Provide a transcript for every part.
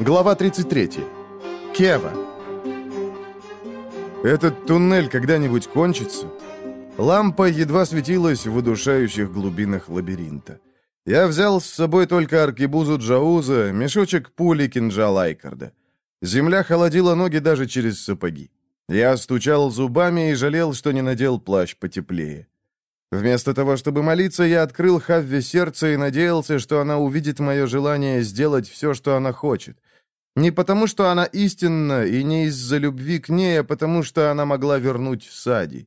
Глава 33. Кева. Этот туннель когда-нибудь кончится? Лампа едва светилась в удушающих глубинах лабиринта. Я взял с собой только аркебузу Джауза, мешочек пули кинжал Айкарда. Земля холодила ноги даже через сапоги. Я стучал зубами и жалел, что не надел плащ потеплее. Вместо того, чтобы молиться, я открыл Хавве сердце и надеялся, что она увидит мое желание сделать все, что она хочет. Не потому, что она истинна, и не из-за любви к ней, а потому, что она могла вернуть Сади.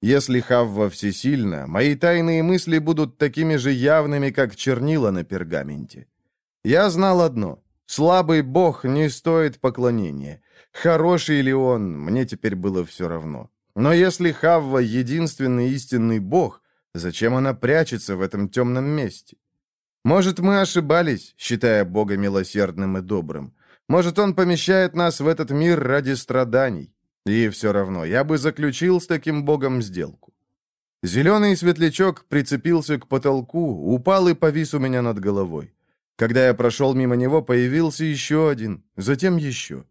Если Хавва всесильна, мои тайные мысли будут такими же явными, как чернила на пергаменте. Я знал одно. Слабый бог не стоит поклонения. Хороший ли он, мне теперь было все равно. Но если Хавва — единственный истинный бог, зачем она прячется в этом темном месте? Может, мы ошибались, считая Бога милосердным и добрым. Может, он помещает нас в этот мир ради страданий. И все равно, я бы заключил с таким Богом сделку. Зеленый светлячок прицепился к потолку, упал и повис у меня над головой. Когда я прошел мимо него, появился еще один, затем еще.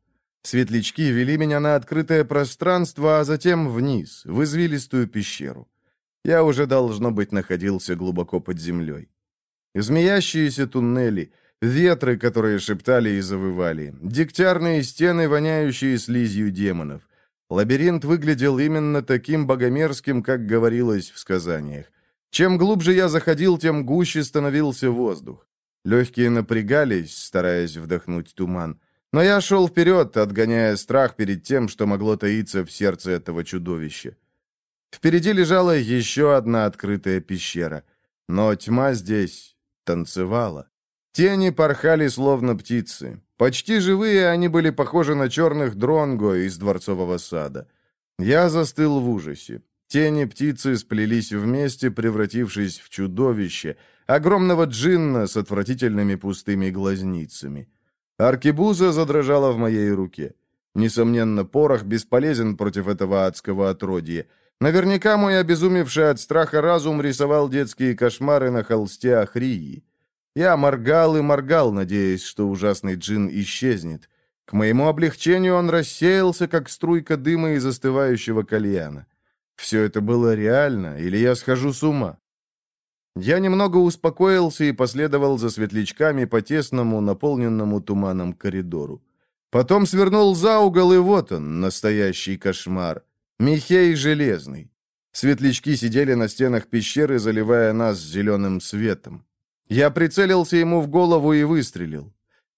Светлячки вели меня на открытое пространство, а затем вниз, в извилистую пещеру. Я уже, должно быть, находился глубоко под землей. Змеящиеся туннели, ветры, которые шептали и завывали, дегтярные стены, воняющие слизью демонов. Лабиринт выглядел именно таким богомерзким, как говорилось в сказаниях. Чем глубже я заходил, тем гуще становился воздух. Легкие напрягались, стараясь вдохнуть туман. Но я шел вперед, отгоняя страх перед тем, что могло таиться в сердце этого чудовища. Впереди лежала еще одна открытая пещера. Но тьма здесь танцевала. Тени порхали, словно птицы. Почти живые они были похожи на черных дронго из дворцового сада. Я застыл в ужасе. Тени птицы сплелись вместе, превратившись в чудовище, огромного джинна с отвратительными пустыми глазницами. Аркебуза задрожала в моей руке. Несомненно, порох бесполезен против этого адского отродья. Наверняка мой обезумевший от страха разум рисовал детские кошмары на холсте Ахрии. Я моргал и моргал, надеясь, что ужасный джин исчезнет. К моему облегчению он рассеялся, как струйка дыма из остывающего кальяна. Все это было реально, или я схожу с ума? Я немного успокоился и последовал за светлячками по тесному, наполненному туманом коридору. Потом свернул за угол, и вот он, настоящий кошмар. Михей Железный. Светлячки сидели на стенах пещеры, заливая нас зеленым светом. Я прицелился ему в голову и выстрелил.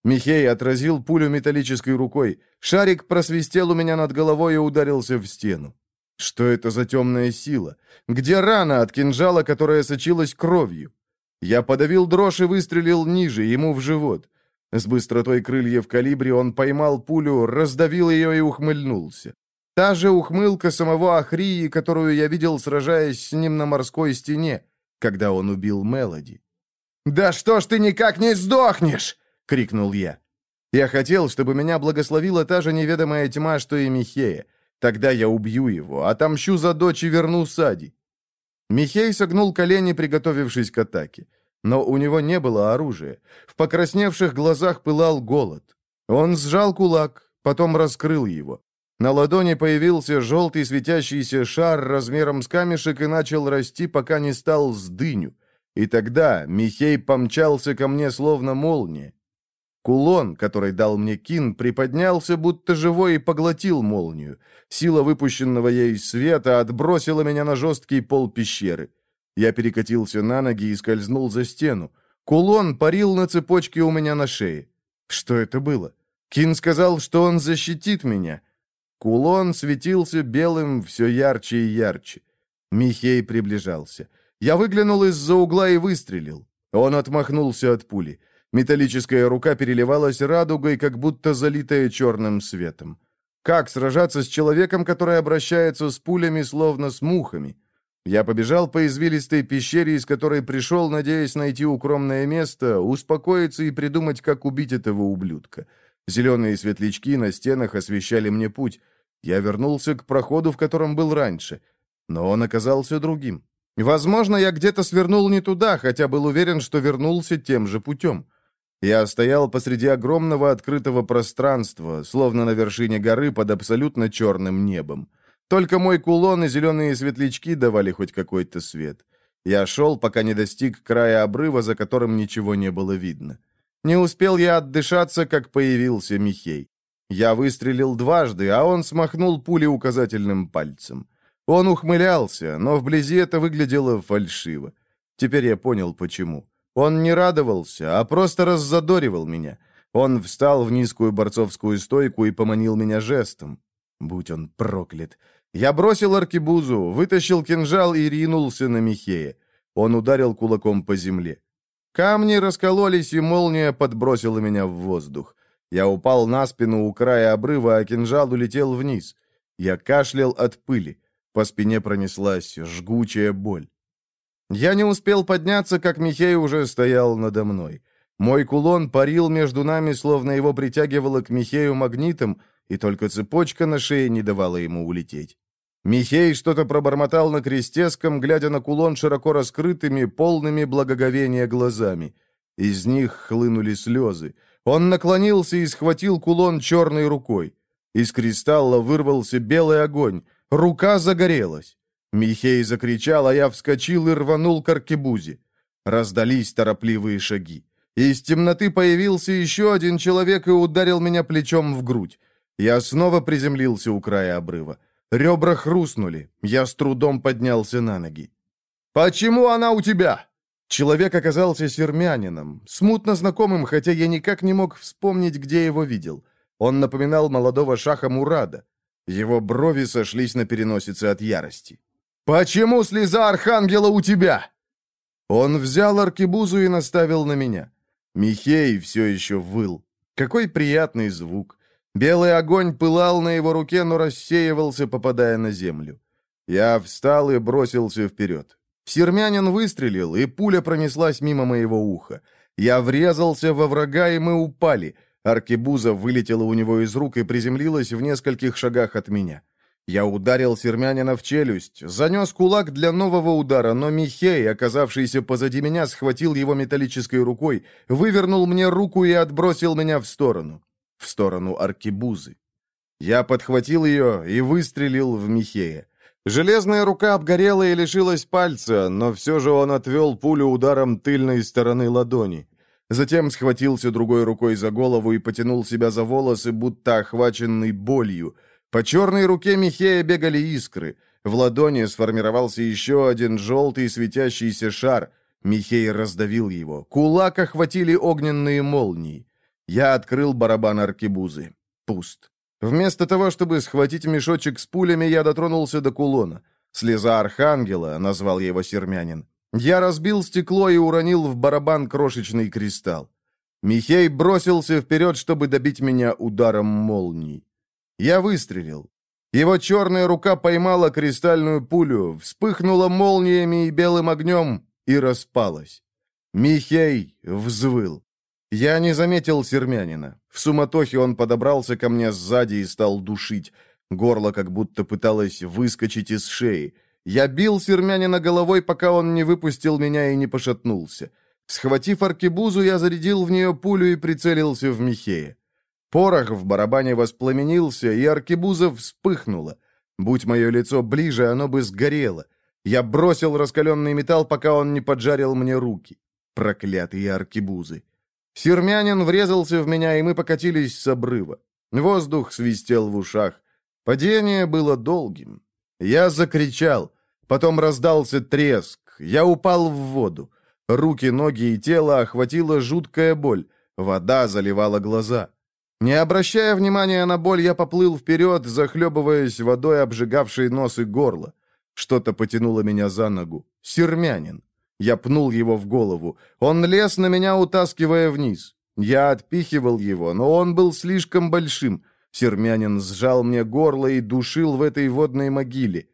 Михей отразил пулю металлической рукой. Шарик просвистел у меня над головой и ударился в стену. Что это за темная сила? Где рана от кинжала, которая сочилась кровью? Я подавил дрожь и выстрелил ниже, ему в живот. С быстротой крыльев калибри он поймал пулю, раздавил ее и ухмыльнулся. Та же ухмылка самого Ахрии, которую я видел, сражаясь с ним на морской стене, когда он убил Мелоди. «Да что ж ты никак не сдохнешь!» — крикнул я. Я хотел, чтобы меня благословила та же неведомая тьма, что и Михея. Тогда я убью его, отомщу за дочь и верну Сади». Михей согнул колени, приготовившись к атаке. Но у него не было оружия. В покрасневших глазах пылал голод. Он сжал кулак, потом раскрыл его. На ладони появился желтый светящийся шар размером с камешек и начал расти, пока не стал с дыню. И тогда Михей помчался ко мне, словно молния. Кулон, который дал мне Кин, приподнялся, будто живой, и поглотил молнию. Сила выпущенного ей света отбросила меня на жесткий пол пещеры. Я перекатился на ноги и скользнул за стену. Кулон парил на цепочке у меня на шее. Что это было? Кин сказал, что он защитит меня. Кулон светился белым все ярче и ярче. Михей приближался. Я выглянул из-за угла и выстрелил. Он отмахнулся от пули. Металлическая рука переливалась радугой, как будто залитая черным светом. Как сражаться с человеком, который обращается с пулями, словно с мухами? Я побежал по извилистой пещере, из которой пришел, надеясь найти укромное место, успокоиться и придумать, как убить этого ублюдка. Зеленые светлячки на стенах освещали мне путь. Я вернулся к проходу, в котором был раньше, но он оказался другим. Возможно, я где-то свернул не туда, хотя был уверен, что вернулся тем же путем. Я стоял посреди огромного открытого пространства, словно на вершине горы под абсолютно черным небом. Только мой кулон и зеленые светлячки давали хоть какой-то свет. Я шел, пока не достиг края обрыва, за которым ничего не было видно. Не успел я отдышаться, как появился Михей. Я выстрелил дважды, а он смахнул пули указательным пальцем. Он ухмылялся, но вблизи это выглядело фальшиво. Теперь я понял, почему. Он не радовался, а просто раззадоривал меня. Он встал в низкую борцовскую стойку и поманил меня жестом. Будь он проклят. Я бросил аркебузу, вытащил кинжал и ринулся на Михея. Он ударил кулаком по земле. Камни раскололись, и молния подбросила меня в воздух. Я упал на спину у края обрыва, а кинжал улетел вниз. Я кашлял от пыли. По спине пронеслась жгучая боль. Я не успел подняться, как Михей уже стоял надо мной. Мой кулон парил между нами, словно его притягивало к Михею магнитом, и только цепочка на шее не давала ему улететь. Михей что-то пробормотал на крестеском, глядя на кулон широко раскрытыми, полными благоговения глазами. Из них хлынули слезы. Он наклонился и схватил кулон черной рукой. Из кристалла вырвался белый огонь. Рука загорелась. Михей закричал, а я вскочил и рванул к аркебузе. Раздались торопливые шаги. Из темноты появился еще один человек и ударил меня плечом в грудь. Я снова приземлился у края обрыва. Ребра хрустнули. Я с трудом поднялся на ноги. «Почему она у тебя?» Человек оказался сермянином, смутно знакомым, хотя я никак не мог вспомнить, где его видел. Он напоминал молодого шаха Мурада. Его брови сошлись на переносице от ярости. «Почему слеза архангела у тебя?» Он взял аркебузу и наставил на меня. Михей все еще выл. Какой приятный звук. Белый огонь пылал на его руке, но рассеивался, попадая на землю. Я встал и бросился вперед. Сермянин выстрелил, и пуля пронеслась мимо моего уха. Я врезался во врага, и мы упали. Аркебуза вылетела у него из рук и приземлилась в нескольких шагах от меня. Я ударил Сермянина в челюсть, занес кулак для нового удара, но Михей, оказавшийся позади меня, схватил его металлической рукой, вывернул мне руку и отбросил меня в сторону. В сторону аркебузы. Я подхватил ее и выстрелил в Михея. Железная рука обгорела и лишилась пальца, но все же он отвел пулю ударом тыльной стороны ладони. Затем схватился другой рукой за голову и потянул себя за волосы, будто охваченный болью. По черной руке Михея бегали искры. В ладони сформировался еще один желтый светящийся шар. Михей раздавил его. Кулак охватили огненные молнии. Я открыл барабан аркебузы. Пуст. Вместо того, чтобы схватить мешочек с пулями, я дотронулся до кулона. «Слеза архангела», — назвал его сермянин. Я разбил стекло и уронил в барабан крошечный кристалл. Михей бросился вперед, чтобы добить меня ударом молнии. Я выстрелил. Его черная рука поймала кристальную пулю, вспыхнула молниями и белым огнем и распалась. Михей взвыл. Я не заметил сермянина. В суматохе он подобрался ко мне сзади и стал душить. Горло как будто пыталось выскочить из шеи. Я бил сермянина головой, пока он не выпустил меня и не пошатнулся. Схватив аркебузу, я зарядил в нее пулю и прицелился в Михея. Порох в барабане воспламенился, и аркебуза вспыхнула. Будь мое лицо ближе, оно бы сгорело. Я бросил раскаленный металл, пока он не поджарил мне руки. Проклятые аркебузы. Сермянин врезался в меня, и мы покатились с обрыва. Воздух свистел в ушах. Падение было долгим. Я закричал. Потом раздался треск. Я упал в воду. Руки, ноги и тело охватила жуткая боль. Вода заливала глаза. Не обращая внимания на боль, я поплыл вперед, захлебываясь водой, обжигавшей нос и горло. Что-то потянуло меня за ногу. Сермянин. Я пнул его в голову. Он лез на меня, утаскивая вниз. Я отпихивал его, но он был слишком большим. Сермянин сжал мне горло и душил в этой водной могиле.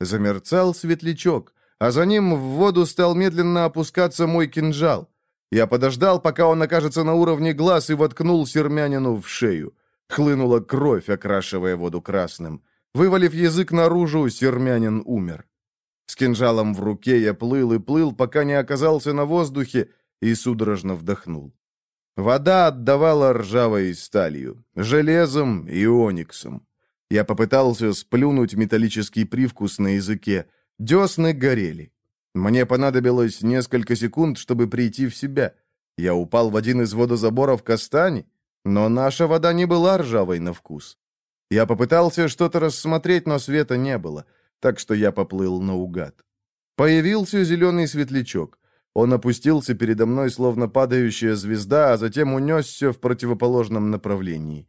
Замерцал светлячок, а за ним в воду стал медленно опускаться мой кинжал. Я подождал, пока он окажется на уровне глаз, и воткнул Сермянину в шею. Хлынула кровь, окрашивая воду красным. Вывалив язык наружу, Сермянин умер. С кинжалом в руке я плыл и плыл, пока не оказался на воздухе и судорожно вдохнул. Вода отдавала ржавой сталью, железом и ониксом. Я попытался сплюнуть металлический привкус на языке. Десны горели. Мне понадобилось несколько секунд, чтобы прийти в себя. Я упал в один из водозаборов Кастани, но наша вода не была ржавой на вкус. Я попытался что-то рассмотреть, но света не было, так что я поплыл наугад. Появился зеленый светлячок. Он опустился передо мной, словно падающая звезда, а затем унесся в противоположном направлении.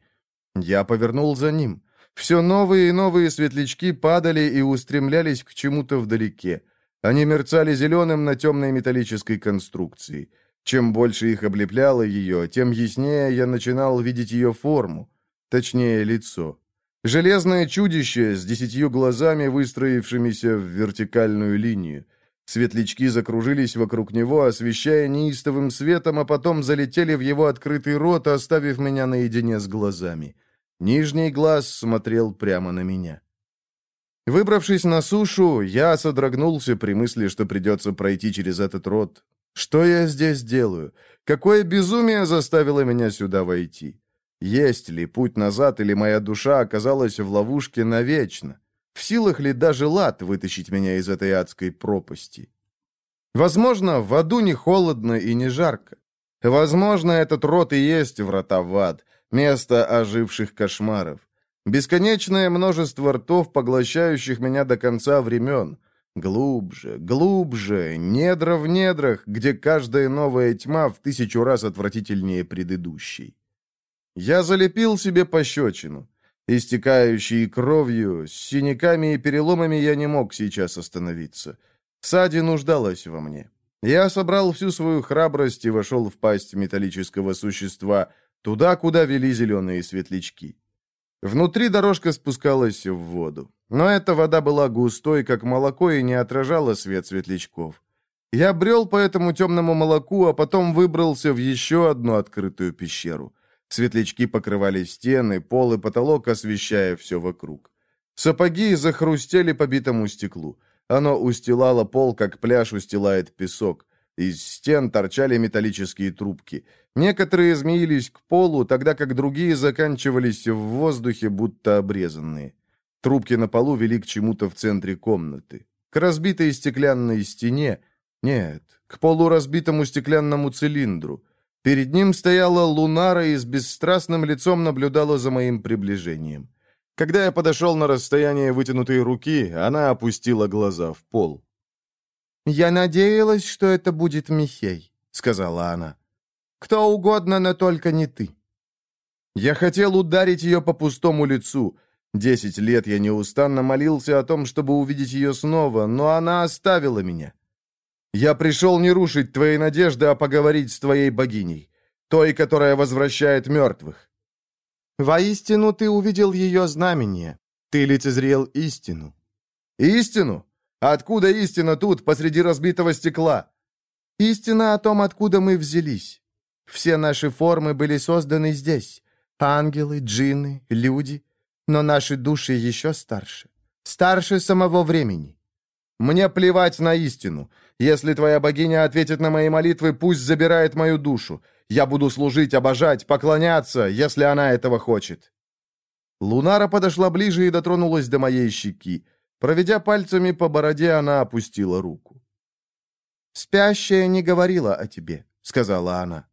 Я повернул за ним. Все новые и новые светлячки падали и устремлялись к чему-то вдалеке. Они мерцали зеленым на темной металлической конструкции. Чем больше их облепляло ее, тем яснее я начинал видеть ее форму, точнее, лицо. Железное чудище с десятью глазами, выстроившимися в вертикальную линию. Светлячки закружились вокруг него, освещая неистовым светом, а потом залетели в его открытый рот, оставив меня наедине с глазами. Нижний глаз смотрел прямо на меня. Выбравшись на сушу, я содрогнулся при мысли, что придется пройти через этот рот. Что я здесь делаю? Какое безумие заставило меня сюда войти? Есть ли путь назад, или моя душа оказалась в ловушке навечно? В силах ли даже лад вытащить меня из этой адской пропасти? Возможно, в аду не холодно и не жарко. Возможно, этот рот и есть врата в ад, место оживших кошмаров. Бесконечное множество ртов, поглощающих меня до конца времен. Глубже, глубже, недра в недрах, где каждая новая тьма в тысячу раз отвратительнее предыдущей. Я залепил себе пощечину. Истекающий кровью, с синяками и переломами я не мог сейчас остановиться. Сади нуждалась во мне. Я собрал всю свою храбрость и вошел в пасть металлического существа, туда, куда вели зеленые светлячки. Внутри дорожка спускалась в воду. Но эта вода была густой, как молоко, и не отражала свет светлячков. Я брел по этому темному молоку, а потом выбрался в еще одну открытую пещеру. Светлячки покрывали стены, пол и потолок, освещая все вокруг. Сапоги захрустели по битому стеклу. Оно устилало пол, как пляж устилает песок. Из стен торчали металлические трубки. Некоторые змеились к полу, тогда как другие заканчивались в воздухе, будто обрезанные. Трубки на полу вели к чему-то в центре комнаты. К разбитой стеклянной стене. Нет, к полуразбитому стеклянному цилиндру. Перед ним стояла Лунара и с бесстрастным лицом наблюдала за моим приближением. Когда я подошел на расстояние вытянутой руки, она опустила глаза в пол. «Я надеялась, что это будет Михей», — сказала она. «Кто угодно, но только не ты». Я хотел ударить ее по пустому лицу. Десять лет я неустанно молился о том, чтобы увидеть ее снова, но она оставила меня. Я пришел не рушить твои надежды, а поговорить с твоей богиней, той, которая возвращает мертвых. Воистину ты увидел ее знамение. Ты лицезрел истину. Истину? Откуда истина тут, посреди разбитого стекла? Истина о том, откуда мы взялись. Все наши формы были созданы здесь. Ангелы, джинны, люди. Но наши души еще старше. Старше самого времени. Мне плевать на истину. Если твоя богиня ответит на мои молитвы, пусть забирает мою душу. Я буду служить, обожать, поклоняться, если она этого хочет». Лунара подошла ближе и дотронулась до моей щеки. Проведя пальцами по бороде, она опустила руку. «Спящая не говорила о тебе», — сказала она.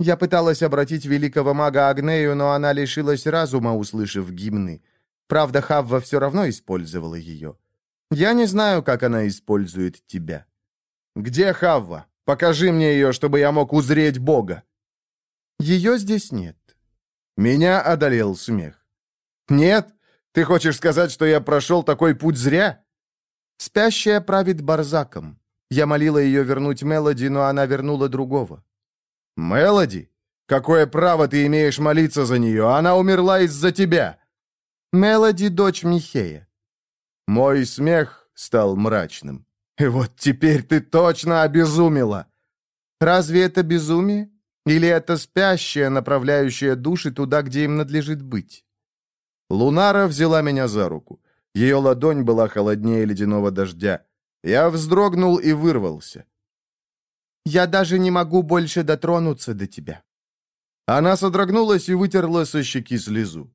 «Я пыталась обратить великого мага Агнею, но она лишилась разума, услышав гимны. Правда, Хавва все равно использовала ее. Я не знаю, как она использует тебя». «Где Хавва? Покажи мне ее, чтобы я мог узреть Бога». «Ее здесь нет». Меня одолел смех. «Нет? Ты хочешь сказать, что я прошел такой путь зря?» «Спящая правит Барзаком. Я молила ее вернуть Мелоди, но она вернула другого». «Мелоди? Какое право ты имеешь молиться за нее? Она умерла из-за тебя!» «Мелоди — дочь Михея. Мой смех стал мрачным. «И вот теперь ты точно обезумела!» «Разве это безумие? Или это спящая, направляющая души туда, где им надлежит быть?» Лунара взяла меня за руку. Ее ладонь была холоднее ледяного дождя. Я вздрогнул и вырвался. «Я даже не могу больше дотронуться до тебя. Она содрогнулась и вытерла со щеки слезу.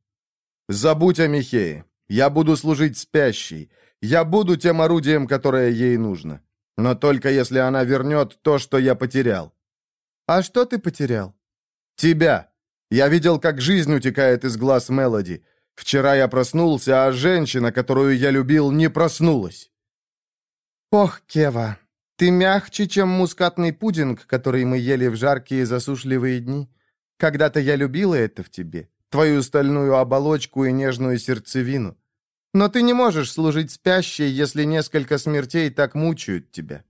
«Забудь о Михее. Я буду служить спящей. Я буду тем орудием, которое ей нужно. Но только если она вернет то, что я потерял». «А что ты потерял?» «Тебя. Я видел, как жизнь утекает из глаз Мелоди. Вчера я проснулся, а женщина, которую я любил, не проснулась». «Ох, Кева, ты мягче, чем мускатный пудинг, который мы ели в жаркие засушливые дни. Когда-то я любила это в тебе, твою стальную оболочку и нежную сердцевину. Но ты не можешь служить спящей, если несколько смертей так мучают тебя».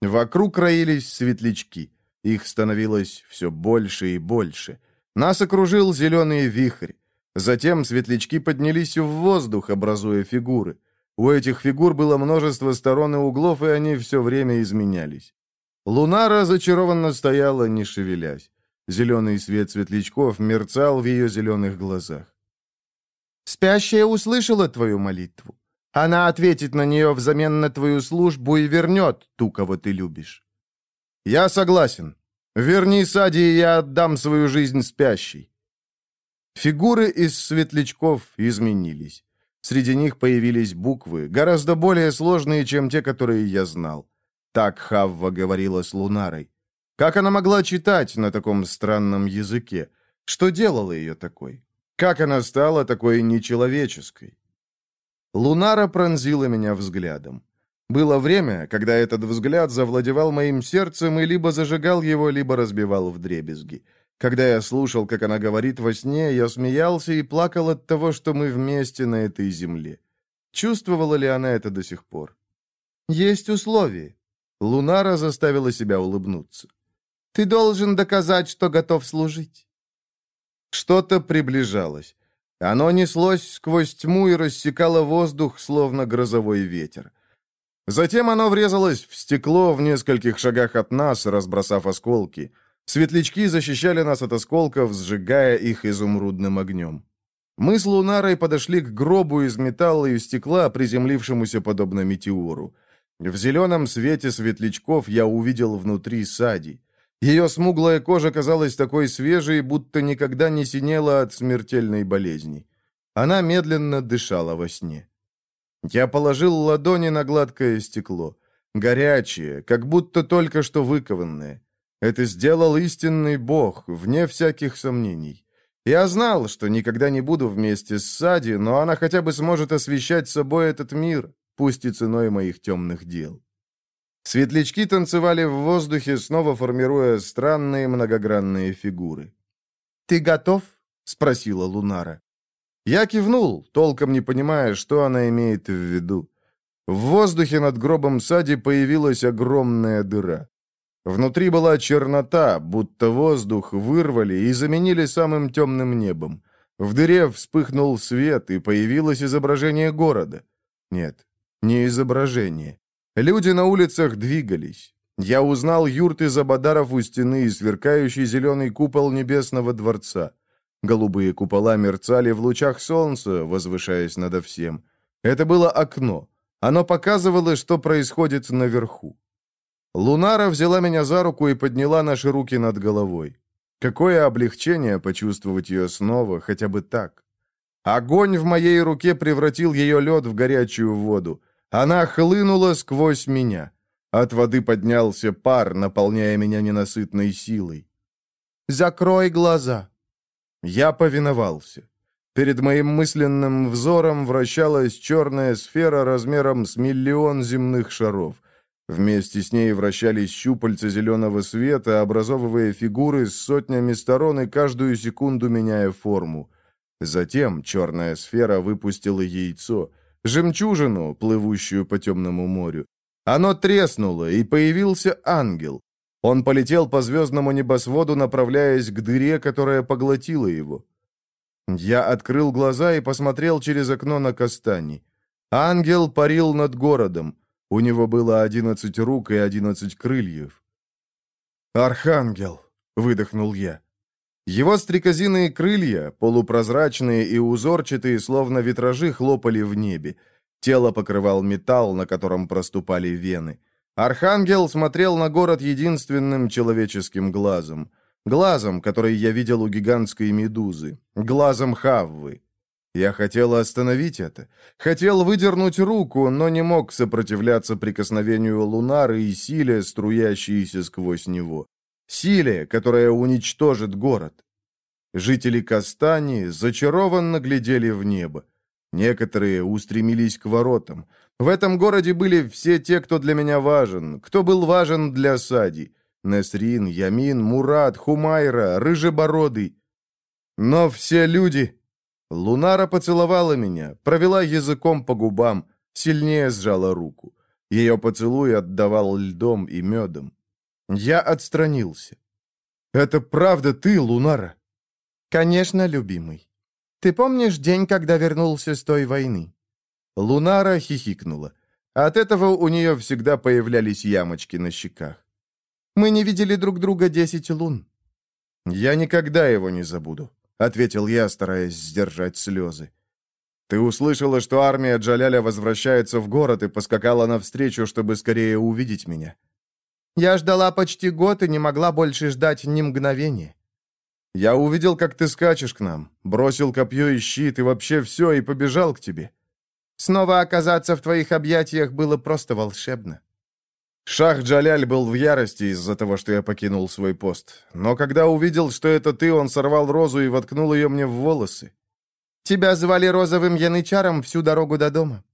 Вокруг роились светлячки. Их становилось все больше и больше. Нас окружил зеленый вихрь. Затем светлячки поднялись в воздух, образуя фигуры. У этих фигур было множество сторон и углов, и они все время изменялись. Луна разочарованно стояла, не шевелясь. Зеленый свет светлячков мерцал в ее зеленых глазах. «Спящая услышала твою молитву. Она ответит на нее взамен на твою службу и вернет ту, кого ты любишь». «Я согласен. Верни Сади, и я отдам свою жизнь спящей». Фигуры из светлячков изменились. Среди них появились буквы, гораздо более сложные, чем те, которые я знал. Так Хавва говорила с Лунарой. Как она могла читать на таком странном языке? Что делало ее такой? Как она стала такой нечеловеческой? Лунара пронзила меня взглядом. Было время, когда этот взгляд завладевал моим сердцем и либо зажигал его, либо разбивал в дребезги. Когда я слушал, как она говорит во сне, я смеялся и плакал от того, что мы вместе на этой земле. Чувствовала ли она это до сих пор? Есть условия. Лунара заставила себя улыбнуться. Ты должен доказать, что готов служить. Что-то приближалось. Оно неслось сквозь тьму и рассекало воздух, словно грозовой ветер. Затем оно врезалось в стекло в нескольких шагах от нас, разбросав осколки. Светлячки защищали нас от осколков, сжигая их изумрудным огнем. Мы с Лунарой подошли к гробу из металла и стекла, приземлившемуся подобно метеору. В зеленом свете светлячков я увидел внутри Сади. Ее смуглая кожа казалась такой свежей, будто никогда не синела от смертельной болезни. Она медленно дышала во сне. Я положил ладони на гладкое стекло. Горячее, как будто только что выкованное. Это сделал истинный Бог, вне всяких сомнений. Я знал, что никогда не буду вместе с Сади, но она хотя бы сможет освещать собой этот мир, пусть и ценой моих темных дел. Светлячки танцевали в воздухе, снова формируя странные многогранные фигуры. «Ты готов?» — спросила Лунара. Я кивнул, толком не понимая, что она имеет в виду. В воздухе над гробом Сади появилась огромная дыра. Внутри была чернота, будто воздух вырвали и заменили самым темным небом. В дыре вспыхнул свет, и появилось изображение города. Нет, не изображение. Люди на улицах двигались. Я узнал юрты Забадаров у стены и сверкающий зеленый купол небесного дворца. Голубые купола мерцали в лучах солнца, возвышаясь надо всем. Это было окно. Оно показывало, что происходит наверху. Лунара взяла меня за руку и подняла наши руки над головой. Какое облегчение почувствовать ее снова, хотя бы так. Огонь в моей руке превратил ее лед в горячую воду. Она хлынула сквозь меня. От воды поднялся пар, наполняя меня ненасытной силой. «Закрой глаза!» Я повиновался. Перед моим мысленным взором вращалась черная сфера размером с миллион земных шаров. Вместе с ней вращались щупальца зеленого света, образовывая фигуры с сотнями сторон и каждую секунду меняя форму. Затем черная сфера выпустила яйцо — жемчужину, плывущую по темному морю. Оно треснуло, и появился ангел. Он полетел по звездному небосводу, направляясь к дыре, которая поглотила его. Я открыл глаза и посмотрел через окно на Кастани. Ангел парил над городом. У него было одиннадцать рук и одиннадцать крыльев. «Архангел!» — выдохнул я. Его стрекозиные крылья, полупрозрачные и узорчатые, словно витражи, хлопали в небе. Тело покрывал металл, на котором проступали вены. Архангел смотрел на город единственным человеческим глазом. Глазом, который я видел у гигантской медузы. Глазом Хаввы. Я хотел остановить это. Хотел выдернуть руку, но не мог сопротивляться прикосновению Лунары и силе, струящейся сквозь него. Силе, которая уничтожит город. Жители Кастани зачарованно глядели в небо. Некоторые устремились к воротам. В этом городе были все те, кто для меня важен, кто был важен для Сади. Несрин, Ямин, Мурат, Хумайра, Рыжебородый. Но все люди... Лунара поцеловала меня, провела языком по губам, сильнее сжала руку. Ее поцелуй отдавал льдом и медом. Я отстранился. «Это правда ты, Лунара?» «Конечно, любимый. Ты помнишь день, когда вернулся с той войны?» Лунара хихикнула. От этого у нее всегда появлялись ямочки на щеках. «Мы не видели друг друга десять лун». «Я никогда его не забуду», — ответил я, стараясь сдержать слезы. «Ты услышала, что армия Джаляля возвращается в город и поскакала навстречу, чтобы скорее увидеть меня?» «Я ждала почти год и не могла больше ждать ни мгновения. Я увидел, как ты скачешь к нам, бросил копье и щит, и вообще все, и побежал к тебе. Снова оказаться в твоих объятиях было просто волшебно. Шах Джаляль был в ярости из-за того, что я покинул свой пост. Но когда увидел, что это ты, он сорвал розу и воткнул ее мне в волосы. Тебя звали розовым янычаром всю дорогу до дома.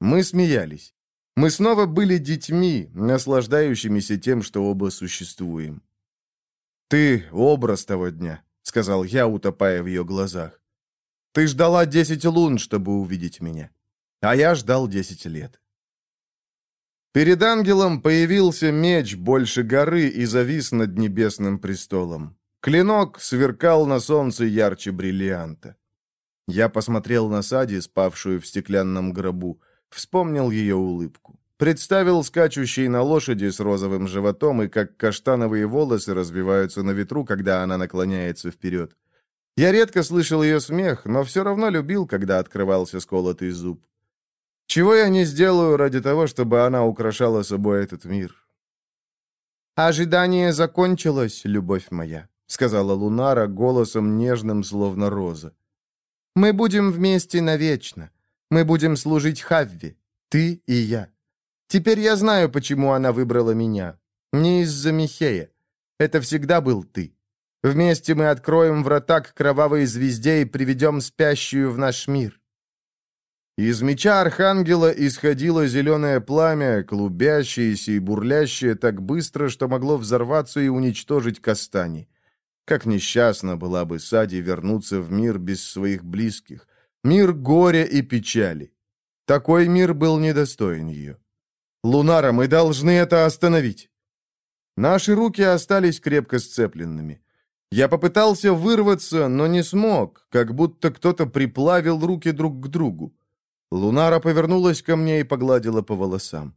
Мы смеялись. Мы снова были детьми, наслаждающимися тем, что оба существуем. «Ты — образ того дня», — сказал я, утопая в ее глазах. «Ты ждала десять лун, чтобы увидеть меня, а я ждал десять лет». Перед ангелом появился меч больше горы и завис над небесным престолом. Клинок сверкал на солнце ярче бриллианта. Я посмотрел на Сади, спавшую в стеклянном гробу, вспомнил ее улыбку. Представил скачущей на лошади с розовым животом и как каштановые волосы развиваются на ветру, когда она наклоняется вперед. Я редко слышал ее смех, но все равно любил, когда открывался сколотый зуб. Чего я не сделаю ради того, чтобы она украшала собой этот мир? «Ожидание закончилось, любовь моя», — сказала Лунара голосом нежным, словно роза. «Мы будем вместе навечно. Мы будем служить Хавви, ты и я. Теперь я знаю, почему она выбрала меня. Не из-за Михея. Это всегда был ты. Вместе мы откроем врата к кровавой звезде и приведем спящую в наш мир». Из меча архангела исходило зеленое пламя, клубящееся и бурлящее так быстро, что могло взорваться и уничтожить Кастани. Как несчастна была бы Сади вернуться в мир без своих близких. Мир горя и печали. Такой мир был недостоин ее. «Лунара, мы должны это остановить!» Наши руки остались крепко сцепленными. Я попытался вырваться, но не смог, как будто кто-то приплавил руки друг к другу. Лунара повернулась ко мне и погладила по волосам.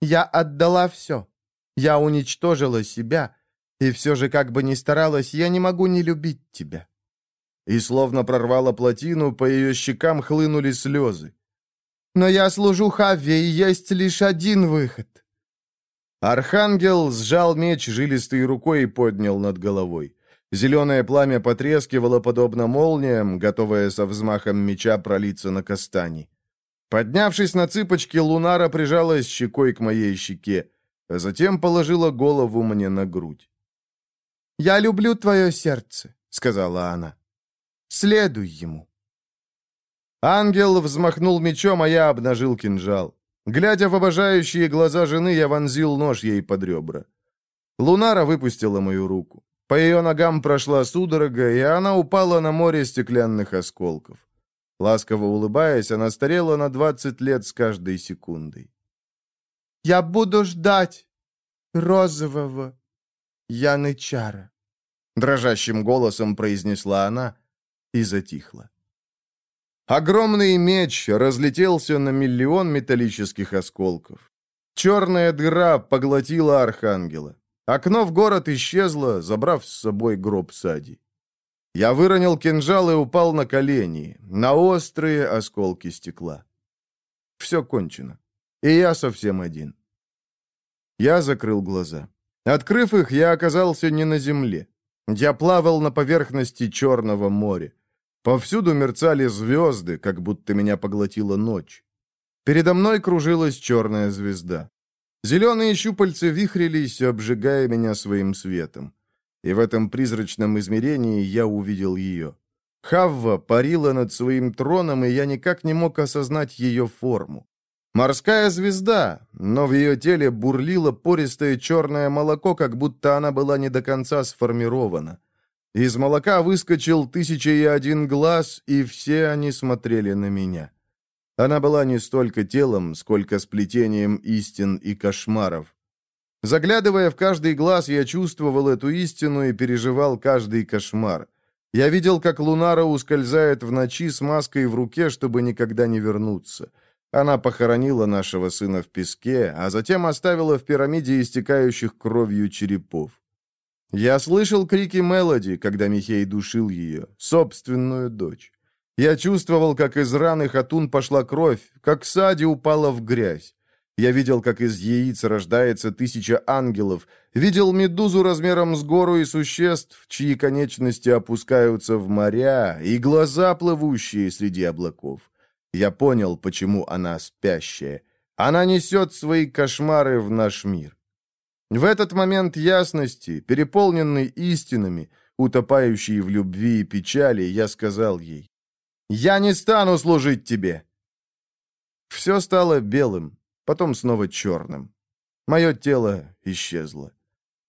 «Я отдала все. Я уничтожила себя, и все же, как бы ни старалась, я не могу не любить тебя». И словно прорвала плотину, по ее щекам хлынули слезы. Но я служу Хавве, и есть лишь один выход». Архангел сжал меч жилистой рукой и поднял над головой. Зеленое пламя потрескивало, подобно молниям, готовое со взмахом меча пролиться на кастани. Поднявшись на цыпочки, Лунара прижалась щекой к моей щеке, а затем положила голову мне на грудь. «Я люблю твое сердце», — сказала она. «Следуй ему». Ангел взмахнул мечом, а я обнажил кинжал. Глядя в обожающие глаза жены, я вонзил нож ей под ребра. Лунара выпустила мою руку. По ее ногам прошла судорога, и она упала на море стеклянных осколков. Ласково улыбаясь, она старела на двадцать лет с каждой секундой. «Я буду ждать розового янычара», — дрожащим голосом произнесла она и затихла. Огромный меч разлетелся на миллион металлических осколков. Черная дыра поглотила архангела. Окно в город исчезло, забрав с собой гроб Сади. Я выронил кинжал и упал на колени, на острые осколки стекла. Все кончено. И я совсем один. Я закрыл глаза. Открыв их, я оказался не на земле. Я плавал на поверхности Черного моря. Повсюду мерцали звезды, как будто меня поглотила ночь. Передо мной кружилась черная звезда. Зеленые щупальца вихрились, обжигая меня своим светом. И в этом призрачном измерении я увидел ее. Хавва парила над своим троном, и я никак не мог осознать ее форму. Морская звезда, но в ее теле бурлило пористое черное молоко, как будто она была не до конца сформирована. Из молока выскочил тысяча и один глаз, и все они смотрели на меня. Она была не столько телом, сколько сплетением истин и кошмаров. Заглядывая в каждый глаз, я чувствовал эту истину и переживал каждый кошмар. Я видел, как Лунара ускользает в ночи с маской в руке, чтобы никогда не вернуться. Она похоронила нашего сына в песке, а затем оставила в пирамиде истекающих кровью черепов. Я слышал крики Мелоди, когда Михей душил ее, собственную дочь. Я чувствовал, как из раны Хатун пошла кровь, как Сади упала в грязь. Я видел, как из яиц рождается тысяча ангелов, видел медузу размером с гору и существ, чьи конечности опускаются в моря, и глаза, плывущие среди облаков. Я понял, почему она спящая. Она несет свои кошмары в наш мир. В этот момент ясности, переполненный истинами, утопающий в любви и печали, я сказал ей, я не стану служить тебе!» Все стало белым, потом снова черным. Мое тело исчезло.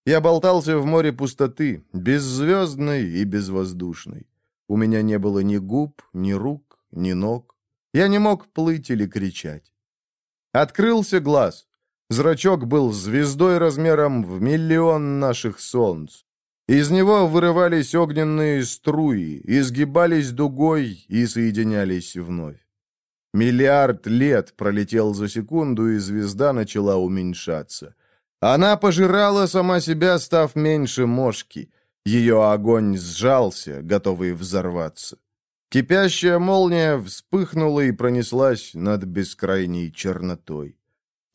Я болтался в море пустоты, беззвездной и безвоздушной. У меня не было ни губ, ни рук, ни ног. Я не мог плыть или кричать. Открылся глаз. Зрачок был звездой размером в миллион наших солнц. Из него вырывались огненные струи, изгибались дугой и соединялись вновь. Миллиард лет пролетел за секунду, и звезда начала уменьшаться. Она пожирала сама себя, став меньше мошки. Ее огонь сжался, готовый взорваться. Кипящая молния вспыхнула и пронеслась над бескрайней чернотой.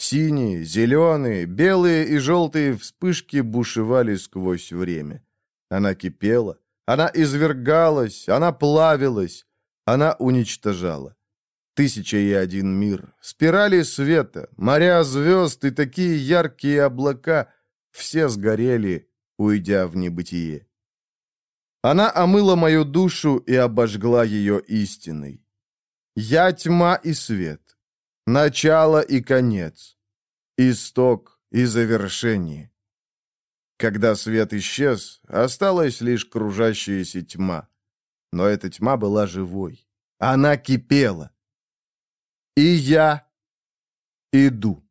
Синие, зеленые, белые и желтые вспышки бушевали сквозь время. Она кипела, она извергалась, она плавилась, она уничтожала. Тысяча и один мир, спирали света, моря звезд и такие яркие облака, все сгорели, уйдя в небытие. Она омыла мою душу и обожгла ее истиной. Я тьма и свет, начало и конец, исток и завершение. Когда свет исчез, осталась лишь кружащаяся тьма. Но эта тьма была живой. Она кипела. И я иду.